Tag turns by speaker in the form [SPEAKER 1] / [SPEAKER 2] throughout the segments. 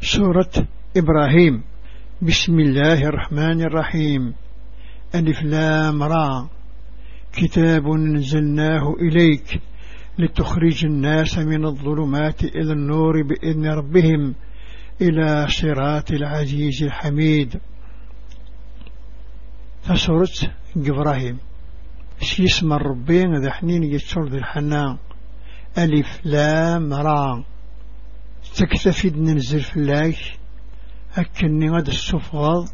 [SPEAKER 1] سورة إبراهيم. بسم الله الرحمن الرحيم. ألف لام را. كتاب نزلناه إليك لتخرج الناس من الظلمات إلى النور بإذن ربهم إلى صراط العزيز الحميد. فسورة إبراهيم. اسم الربين ذا حنين يتشرد الحنان ألف لام را. تكتفيد ننزل الله أكني غد السفغض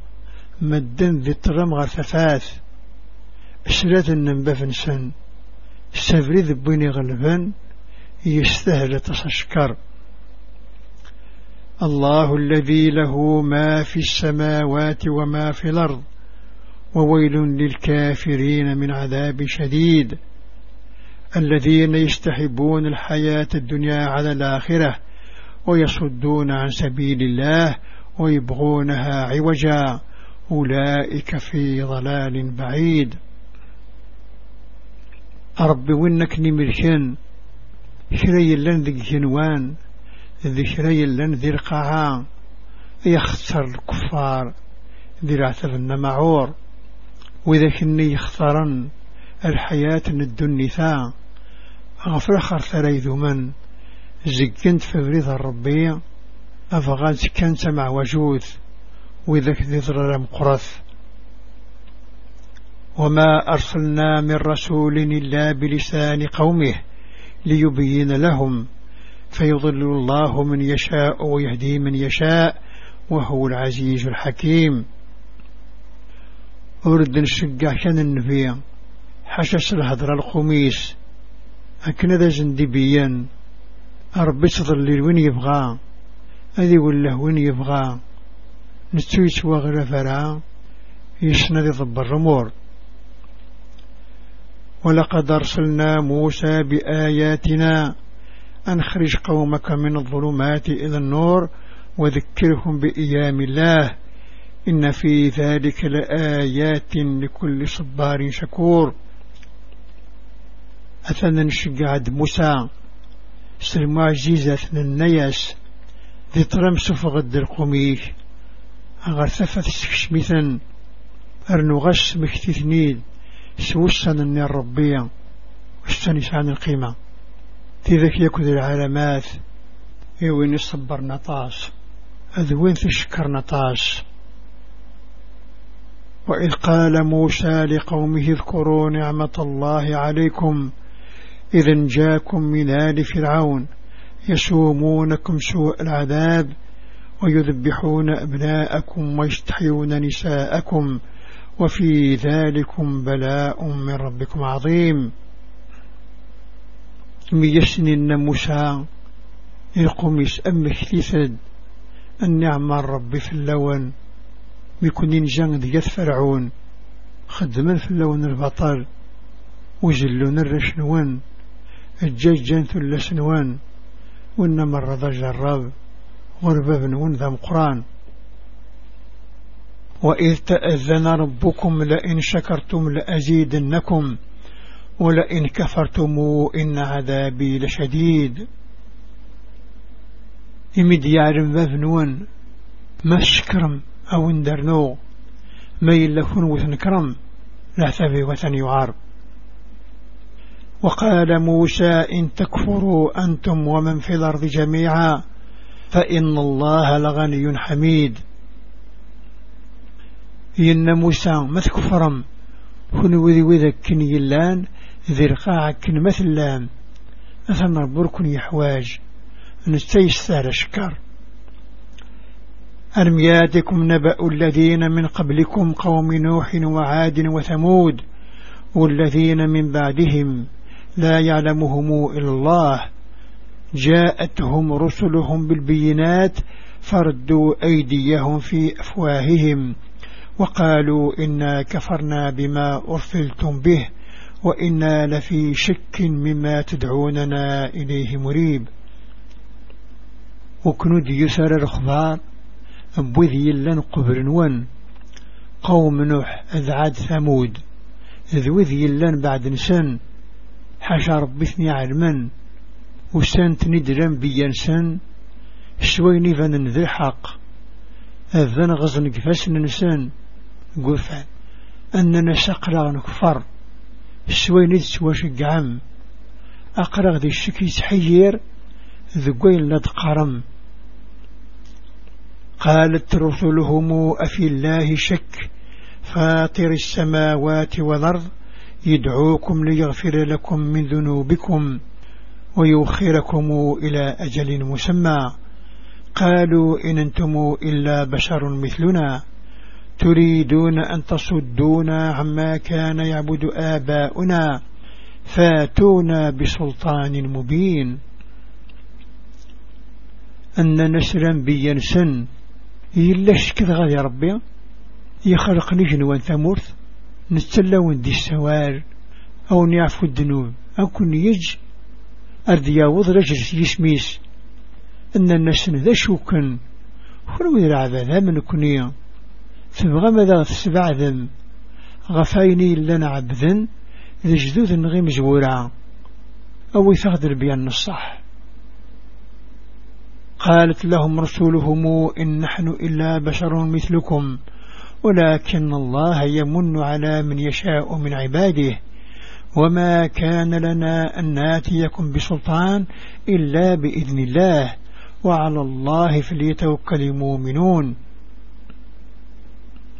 [SPEAKER 1] مدن ذي الطرم غير ثفاث أسرات النبا فنسان السفري ذبيني غلبان يستهل تشكر الله الذي له ما في السماوات وما في الأرض وويل للكافرين من عذاب شديد. الذين يستحبون الحياة الدنيا على الآخرة ويصدون عن سبيل الله ويبغونها عوجا. أولئك في ضلال بعيد. ربي وينك نمركن شري لن ذي جنوان. ذي شري لن ذي القاعان يخسر الكفار. ذي العثر النمعور. وإذا كني يختارن الحياة الدنيا غفر خر ذو من؟ زكنت فبريد الربية أفغاد كانت مع وجود وذاك ذي ضرر مقرث. وما أرسلنا من رسول إلا بلسان قومه ليبين لهم فيضل الله من يشاء ويهدي من يشاء وهو العزيز الحكيم. أرد نشجع كان النبي حشش الهدر القميس أكن ذا زندبيا ربي تظل وين يبغى؟ أذي وله وين يبغى؟ نتويت وغير فرع يسند ضب الرمور ولقد أرسلنا موسى بآياتنا أنخرج قومك من الظلمات إلى النور وذكرهم بإيام الله. إن في ذلك لآيات لكل صبار شكور. أثنى نشقعد موسى. سلم عزيزة النياس ذي ترمس فغد القميش أغثفت سكشمثا أرنو غش مكتثنيد سوسن النير الربية واستنس عن القيمة. تذك يكذ العلامات يوين يصبر نطاس أذوين تشكر نطاس. وإذ قال موسى لقومه اذكروا نعمة الله عليكم إذا جاكم من آل فرعون يسومونكم سوء العذاب ويذبحون أبناءكم ويستحيون نساءكم وفي ذلكم بلاء من ربكم عظيم. ميسن النموسى يقوم يسأمك ثيثد النعم الرب في اللون بيكونين جنگ ديت فرعون خدمن في اللون البطل وجلون الرشنوان الجيج جنث اللسنوان وإنما الرضا جراب غربة نون ذا قرآن وإذ تأذن ربكم لئن شكرتم لأزيدنكم ولئن كفرتم إن عذابي لشديد. إمد يعلم بابنون ما شكرم أو اندرنو ما يلفون وثنكرم لا ثبي وثن يعار وقال موسى إن تكفروا أنتم ومن في الأرض جميعا فإن الله لغني حميد. إن موسى مثكفرم كن وذي وذا كن يلان ذي رقاع كن مثلان أثنى بركن يحواج. نستيستار شكر. أرمياتكم نبأ الذين من قبلكم قوم نوح وعاد وثمود والذين من بعدهم لا يعلمهم إلا الله. جاءتهم رسلهم بالبينات فردوا أيديهم في أفواههم وقالوا إنا كفرنا بما أرسلتم به وإنا لفي شك مما تدعوننا إليه مريب. وكند يسر الأخبار بوذي لن قبر ون قوم نوح أذعاد ثمود ذوذي لن بعد نسن. حاشا ربي ثني علما وسان تندرم بيانسان شويني فان ذي الحق أذن غزن قفاس ننسان قفان أننا سقرا نكفر. شويني تتواشق عام أقرأ ذي الشكي تحيير ذقوين لد قرم قالت رسلهم أفي الله شك فاطر السماوات والأرض. يدعوكم ليغفر لكم من ذنوبكم ويوخركم إلى أجل مسمى. قالوا إن أنتم إلا بشر مثلنا. تريدون أن تصدونا عما كان يعبد آباؤنا. فاتونا بسلطان مبين. أن نسرا بينسن يلاش كذا غادي ربي. يخلقني جنوان ثمورث. نتسلون دي السوار أو نعفو الذنوب. أو كن يج أرد ياوض رجل يسميس. أن الناس ذا شوكن خلو العباد من كنيا تبغى ماذا تسبع ذم. غفايني لنا عبذن ذي جدود غي مجورا أو يثغدر بيان الصح قالت لهم رسولهم إن نحن إلا بشر مثلكم. ولكن الله يمن على من يشاء من عباده. وما كان لنا أن ناتيكم بسلطان إلا بإذن الله وعلى الله فليتوكل المؤمنون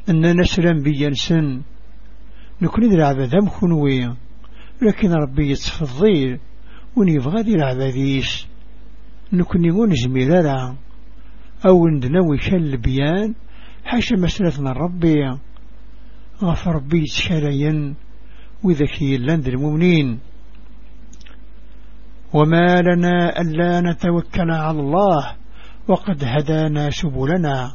[SPEAKER 1] أن نسلم بينسن نكون ذي ذم خنوية لكن ربي يتفضيل ونبغى ذي العباديش نكون يقول زميلة أو ندنوي شل بيان حاشا مسألة ربي غف ربي تشاريا وذكي لند المؤمنين. وما لنا ألا نتوكل على الله وقد هدانا سبلنا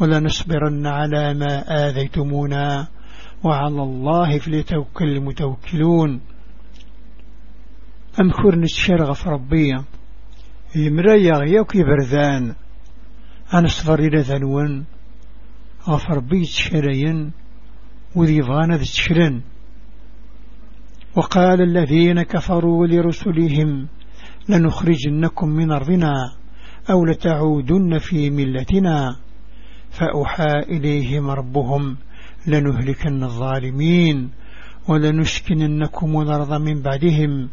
[SPEAKER 1] ولنصبرن على ما آذيتمونا وعلى الله فليتوكل المتوكلون. أمكر نتشرغ في ربي؟ المرايا غيوك بردان أنا صفر إلى ذنون غفر بيت شرين وذي فغانا ذي وقال الذين كفروا لرسلهم لنخرجنكم من أرضنا أو لتعودن في ملتنا. فأوحى إليهم ربهم لنهلكن الظالمين ولنسكننكم الأرض من بعدهم.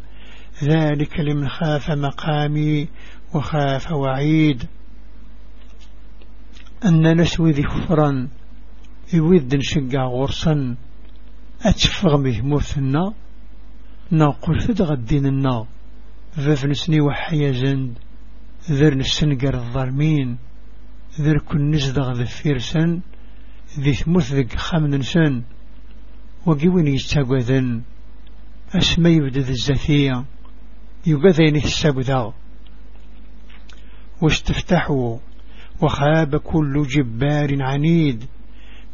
[SPEAKER 1] ذلك لمن خاف مقامي وخاف وعيد. أن نسوي ذي كفرا يود نشقع غرصا أتفغ به مرثنا نقول فدغ الدين النا ذاف نسني وحيا زند ذر نسنقر الظالمين ذر كن نزدغ ذا فيرسن ذي ثمث ذك خامن نسن وقوين يستقوذن أسمى يبدأ ذي الزثية يقذين السبذا واستفتحوا وخاب كل جبار عنيد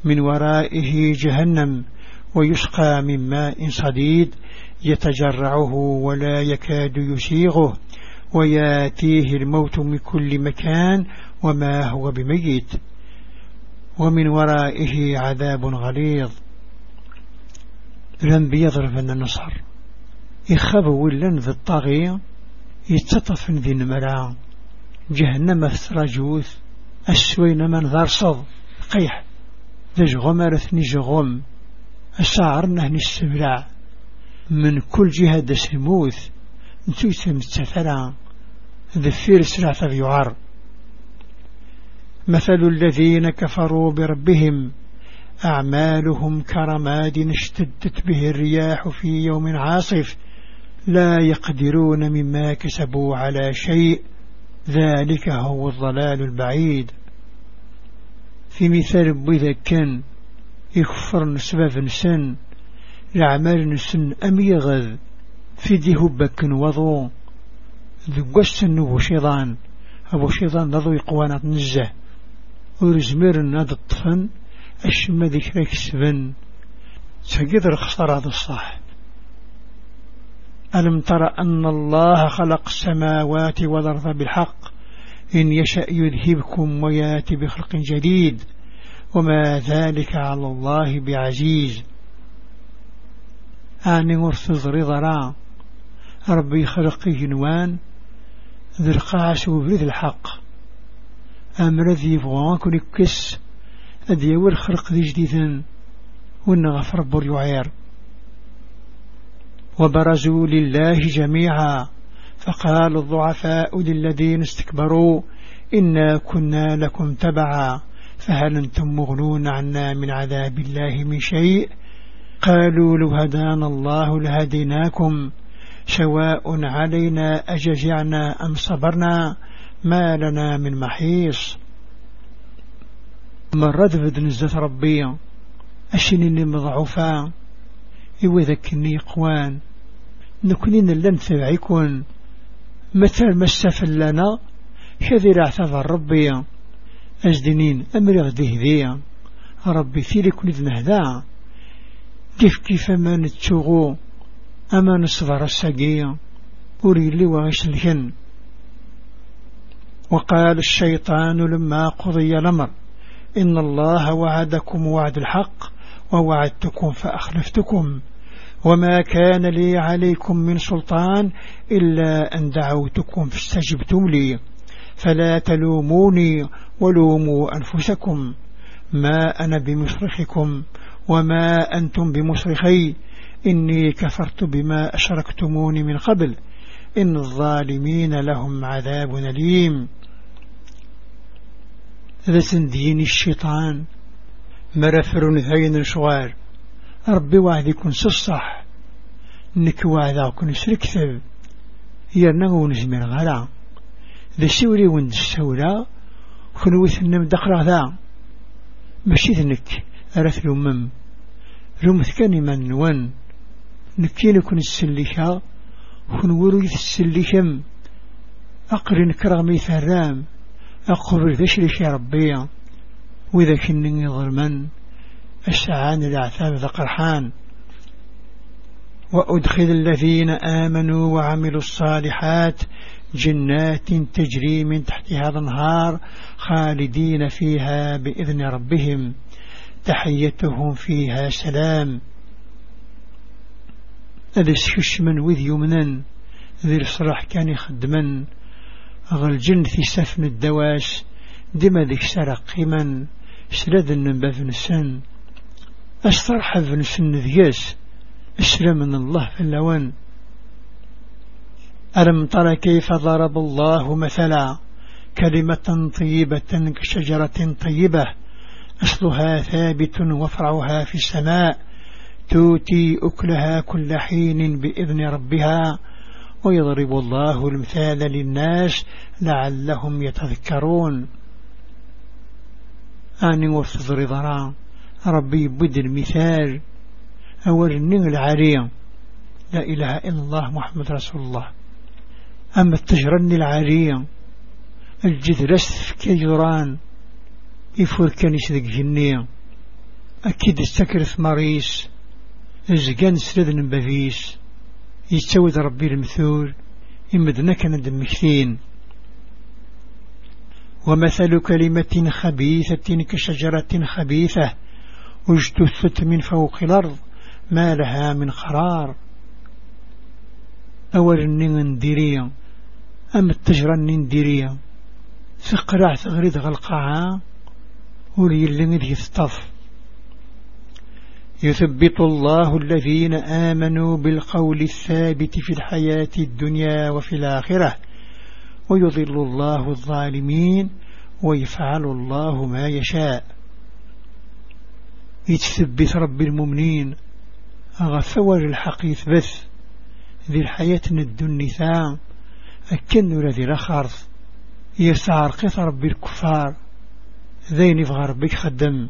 [SPEAKER 1] من ورائه جهنم ويسقى من ماء صديد يتجرعه ولا يكاد يسيغه وياتيه الموت من كل مكان وما هو بميت ومن ورائه عذاب غليظ. لم بيضرب النصر. يخاب ولن ذي الطاغية. يتطف ذي المرعى جهنم جوث. السوين من ذار صد قيح ذي غمرثني جغم. السعر نهني السبلع من كل جهة دسموث نتوثم التفرع ذفير سرعة يعر مثل الذين كفروا بربهم. أعمالهم كرماد اشتدت به الرياح في يوم عاصف. لا يقدرون مما كسبوا على شيء. ذلك هو الضلال البعيد. في مثال بإذا كان يكفر نسباب نسن الأعمال نسن أم يغذ في دي هبك وضو ذو السن شيطان أبو شيطان نضو يقوانا نزه ورزمير ناد الطفن أشما ذكرك السبن تقدر الخسارة الصح ألم تر أن الله خلق السماوات والأرض بالحق؟ إن يشأ يذهبكم ويأتي بخلق جديد. وما ذلك على الله بعزيز. آني مرثض رضرا ربي خلقه جنوان. ذي القاس وبذ الحق. أمر ذي كن يكس أدي خلق ذي جديدا ونغفر بور يعير. وبرزوا لله جميعا. فقال الضعفاء للذين استكبروا إنا كنا لكم تبعا. فهل أنتم مغنون عنا من عذاب الله من شيء؟ قالوا لو هدانا الله لهديناكم. سواء علينا أجزعنا أم صبرنا ما لنا من محيص. مرد بدن الزت ربي أشنني مضعوفا إوذكني قوان نكونين لن تبعيكون مثل مسفل لنا كذي اعتذر ربي. أجدنين أمري غديه ذي ربي فيلك نذنهدا كيف كيف ما نتشغو أما نصبر السقية أري لي وغش الهن. وقال الشيطان لما قضي الأمر إن الله وعدكم وعد الحق ووعدتكم فأخلفتكم. وما كان لي عليكم من سلطان إلا أن دعوتكم فاستجبتم لي. فلا تلوموني ولوموا أنفسكم. ما أنا بمصرخكم وما أنتم بمصرخي. إني كفرت بما أشركتموني من قبل. إن الظالمين لهم عذاب أليم. ذا سندين الشيطان مرفر ذين الشوار ربي وعدي كن سصح نك وعدا كن سركثب يرنغو نزمير غلا ذا سوري وند السورة كنوث النم دقرا ذا ماشي ذنك أرث لمم رمث كان من ون نكين كن السليكا كن ورث السليكم أقرن كرغمي ثرام. أقبل ذشرك يا ربي. وإذا كنني ظلما أسعان الأعثاب ذا قرحان وأدخل الذين آمنوا وعملوا الصالحات جنات تجري من تحتها الأنهار خالدين فيها بإذن ربهم. تحيتهم فيها سلام. هذا من وذ يمنا ذي الصلاح كان يخدما غل جن في سفن الدواس دما ذيك سرق قيما. سلاد النبا السن. أسترحب بنسن ذياس أسلم من الله في اللوان. ألم ترى كيف ضرب الله مثلا كلمة طيبة كشجرة طيبة؟ أصلها ثابت وفرعها في السماء. توتي أكلها كل حين بإذن ربها. ويضرب الله المثال للناس لعلهم يتذكرون. أني وفضر ضرا. ربي بد المثال. أول النغ العارية لا إله إلا الله محمد رسول الله. أما التجرن العارية الجذرس في كيجران يفور كنيس ذك جنية أكيد استكرث مريس الزقان سردن بفيس يتسود ربي المثول. إمدنا كان دمكثين ومثل كلمة خبيثة كشجرة خبيثة. اجتثت من فوق الأرض ما لها من قرار أول الننديرية أم التجرى الننديرية سقرع ثغريد غلقها ولي اللي يثطف يثبت الله الذين آمنوا بالقول الثابت في الحياة الدنيا وفي الآخرة ويضل الله الظالمين ويفعل الله ما يشاء. يتثبت رب المؤمنين. أغفور الحق يثبت ذي الحياة الدنيا أكن ذي الأخرث يسعر قث رب الكفار. ذين في غربك خدم.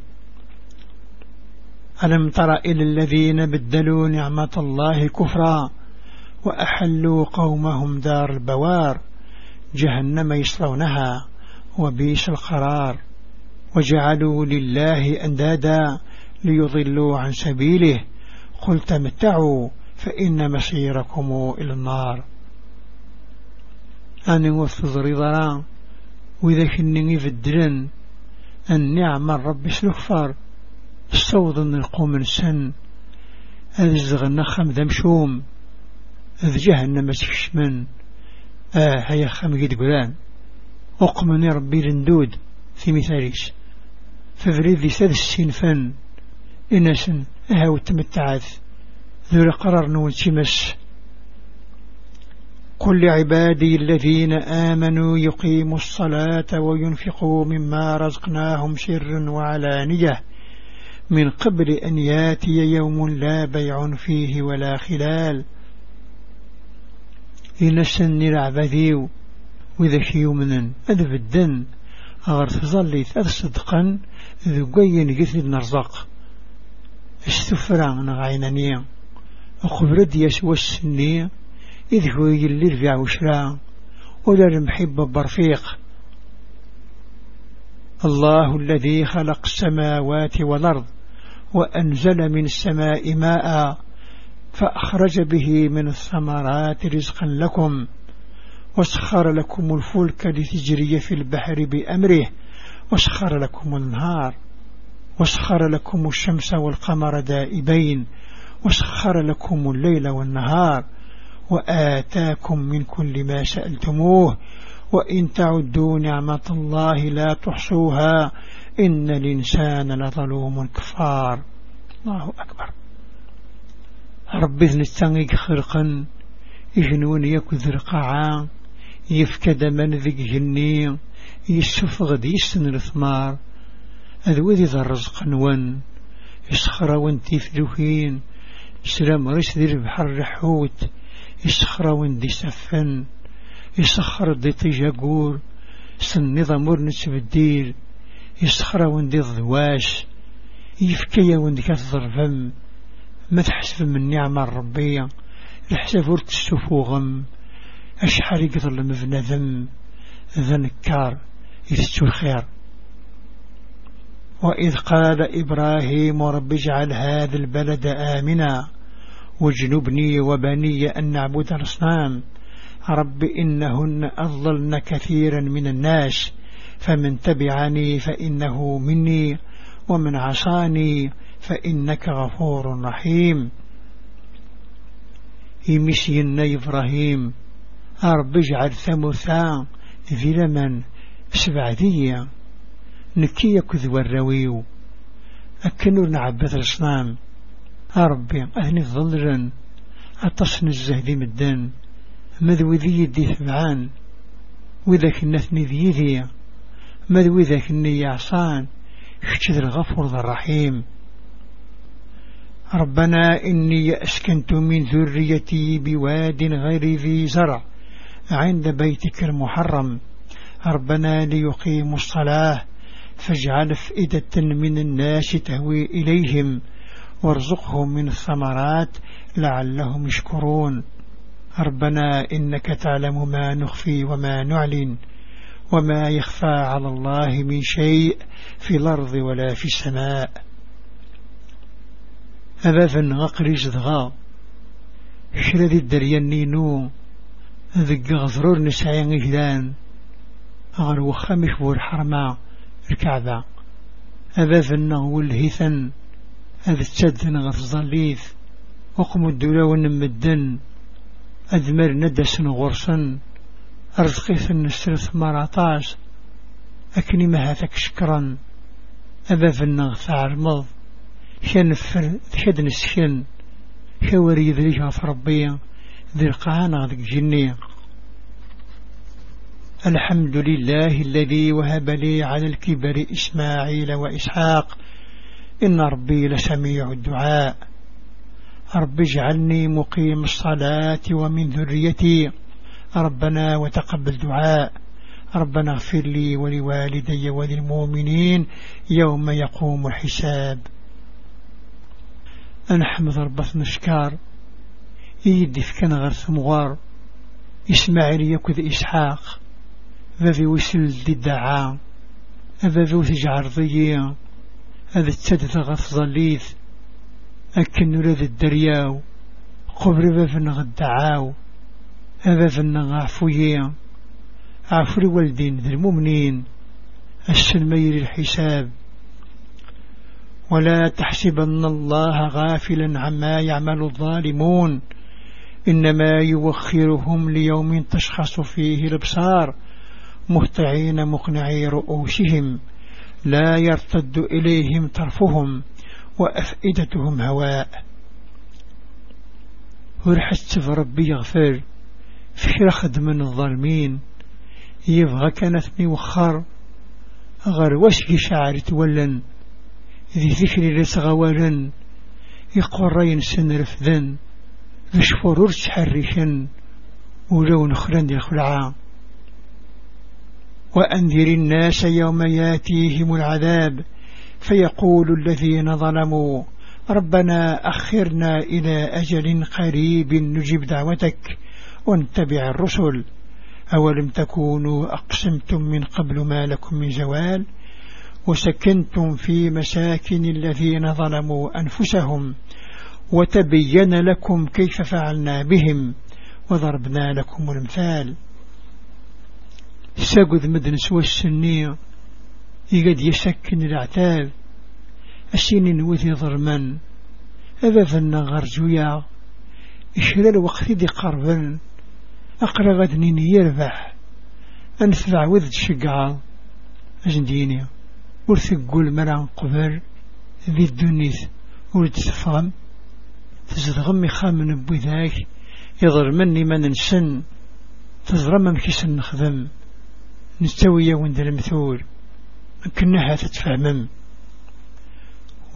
[SPEAKER 1] ألم تر إلى الذين بدلوا نعمة الله كفرا. وأحلوا قومهم دار البوار. جهنم يصلونها. وبيس القرار. وجعلوا لله أندادا. ليضلوا عن سبيله. قل تمتعوا فإن مسيركم إلى النار. أنا وفض رضا وإذا كنني فدرن النعم الرب سلخفار استوض القوم السن هذا الزغن خم ذمشوم هذا جهنم سكشمن آه هيا خم قد قران. أقمني ربي لندود في مثاليس. ففريد ذي ساد السنفان إنسن أهاو تمتعاث ذو قرار نون تمس كل عبادي الذين آمنوا يقيموا الصلاة وينفقوا مما رزقناهم سرا وعلانية. من قبل أن ياتي يوم لا بيع فيه ولا خلال. إن السن العبذيو وإذا كيومنا أذ بالدن أغر تظليت أذ صدقا. ذو قين قثل نرزق. استفرع نغعينانيا أخبرد يسوى السنية إذ هو يلي رفع وشرا ولا المحب برفيق. الله الذي خلق السماوات والأرض وأنزل من السماء ماء فأخرج به من الثمرات رزقا لكم. وسخر لكم الفلك لتجري في البحر بأمره وسخر لكم النهار. وسخر لكم الشمس والقمر دائبين وسخر لكم الليل والنهار وآتاكم من كل ما سألتموه وإن تعدوا نعمة الله لا تحصوها إن الإنسان لظلوم كفار. الله أكبر. ربي نستنق خرقا يجنون يكذر قاعا يفكد من ذيك جني يسفغ ديسن الثمار. أذوذي ذا الرزق نوان يسخر وانتي فلوهين سلام ريس ذي البحر رحوت يسخر وندي سفن يسخر دي طيجاقور سن نظام نتبديل يسخر وندي ضواش يفكي وندي كتضرفم ما تحسب من نعمة الربية الحساب ورت السفوغم أشحال يقدر لما ذم ذا نكار يفتشو الخير وإذ قال إبراهيم رب اجعل هذا البلد آمنا واجنبني وبني أن نعبد الأصنام. رب إنهن أضللن كثيرا من الناس فمن تبعني فإنه مني ومن عصاني فإنك غفور رحيم. يمسينا إبراهيم. رب اجعل ثمثا ذلما سبعدية. نكي كذو الرويو أكنوا نعبث الأصنام. ربي أهني ظلرا أتصن الزهد مدان مذوي ذي يدي ثبعان. وإذا كنا ثني ذي ذي مذوي ذا كنا يعصان. شكذ الغفور ذا الرحيم. ربنا إني أسكنت من ذريتي بواد غير ذي زرع عند بيتك المحرم. ربنا ليقيموا الصلاة. فاجعل فئدة من الناس تهوي إليهم وارزقهم من الثمرات لعلهم يشكرون. ربنا إنك تعلم ما نخفي وما نعلن وما يخفى على الله من شيء في الأرض ولا في السماء. أبافا غقريز ذغا شرد الدريان نينو. ذق غزرور نسعين إهدان أغر وخمش بور حرما. الكعبة. أبافا نغول هيثن هذا التدن غف ظليث وقم الدولة ونمدن. أدمر ندس غرسا. أرزقيث النسر ثمارطاس أكني مهاتك شكرا. أباف النغ عرمض شنفر شد نسشن شوري ذريجها في ربيا ذي القانا ذي جنية الحمد لله الذي وهب لي على الكبر إسماعيل وإسحاق. إن ربي لسميع الدعاء. رب اجعلني مقيم الصلاة ومن ذريتي. ربنا وتقبل دعاء. ربنا اغفر لي ولوالدي وللمؤمنين يوم يقوم الحساب. أنا حمد ربط نشكار يدي فكان غير ثمغار. إسماعيل يكذ إسحاق. ذي وسل دي الدعاء ذي وثجعر ضيّة هذا التدث غف أكن نريد الدرياو قبر بفن غدعاو هذا فن عفوية عفو والدين ذي المؤمنين السلمير الحساب. ولا تحسبن الله غافلا عما يعمل الظالمون إنما يوخرهم ليوم تشخص فيه الأبصار. مهطعين مقنعي رؤوسهم لا يرتد إليهم طرفهم وأفئدتهم هواء. ورحت ربي يغفر في خدم من الظالمين يبغى كانت وخر غير وشك شعر تولن ذي ذكر لسغوالا يقرين سن رفذن ذش فرور تحركا ولو نخلن دي الخلعة وأنذر الناس يوم ياتيهم العذاب. فيقول الذين ظلموا ربنا أخرنا إلى أجل قريب نجيب دعوتك ونتبع الرسل. أولم تكونوا أقسمتم من قبل ما لكم من زوال؟ وسكنتم في مساكن الذين ظلموا أنفسهم. وتبين لكم كيف فعلنا بهم وضربنا لكم المثال. ساقذ مدن سوى السنية. يقد يسكن الأعتاب السنين وذي ظرما هذا فن غرجويا إشرى الوقت دي قربا. أقرى غدنين يربح. أنفع وذ شقعا أجنديني. ورثقول مران قبر. ذي الدنيث. ورد تفهم تزدغم خامن بذاك يضر مني من نسن تزرم مكيس نخدم. نستوي وند المثول. كنها تتفهمم.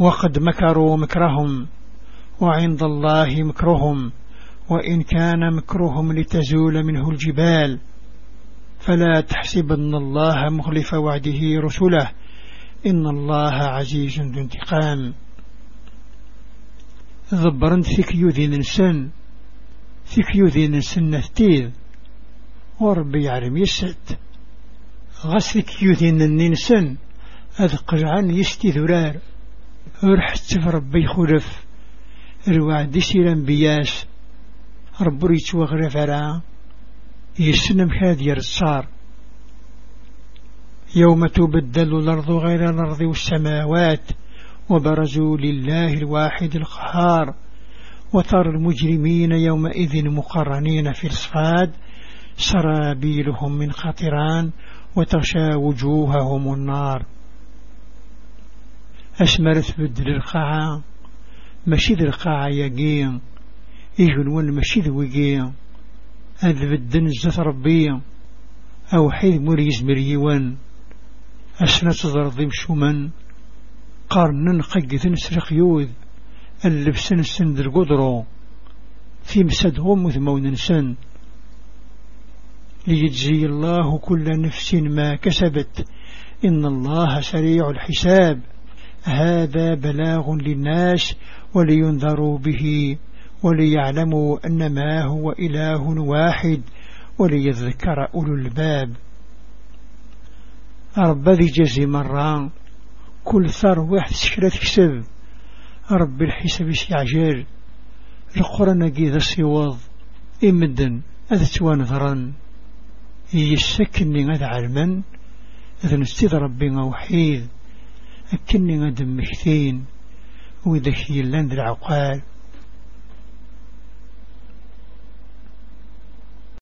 [SPEAKER 1] وقد مكروا مكرهم وعند الله مكرهم وإن كان مكرهم لتزول منه الجبال. فلا تحسبن الله مخلف وعده رسله. إن الله عزيز ذو انتقام. ضبرن ثيك يوذين نسن ثيك يوذين نسن نثتيذ وربي يعلم يسد غسك يوذين النسن أذقر عن يستي ذرار. ورحت ربي خلف الوعد سيرا بياس. رب ريت وغرفرا يسنم هذه يرصار يوم تبدل الأرض غير الأرض والسماوات وبرزوا لله الواحد القهار. وترى المجرمين يومئذ مقرنين في الصفاد. سرابيلهم من خطران وتغشى وجوههم النار. أشمرت بدل القاعة مشيد القاعة يقيم يجنون مشيد وقيم هذا بدن الزث ربية أو حيث مريز مريوان أسنة ضرضي شومن قارن قيثن سرق يوذ. اللبسن السن القدرو في مسدهم مثمون سن. ليجزي الله كل نفس ما كسبت. إن الله سريع الحساب. هذا بلاغ للناس ولينذروا به وليعلموا أن ما هو إله واحد وليذكر أولو الباب. رب ذي جزي مرة كل ثر واحد سكرة تكسب رب الحساب يعجل القرآن قيد السيوض إمدن. أذا توانذرا يسكني غد علما إذا نستيذ ربي وحيد أكني غد مكثين وإذا كيلان العقال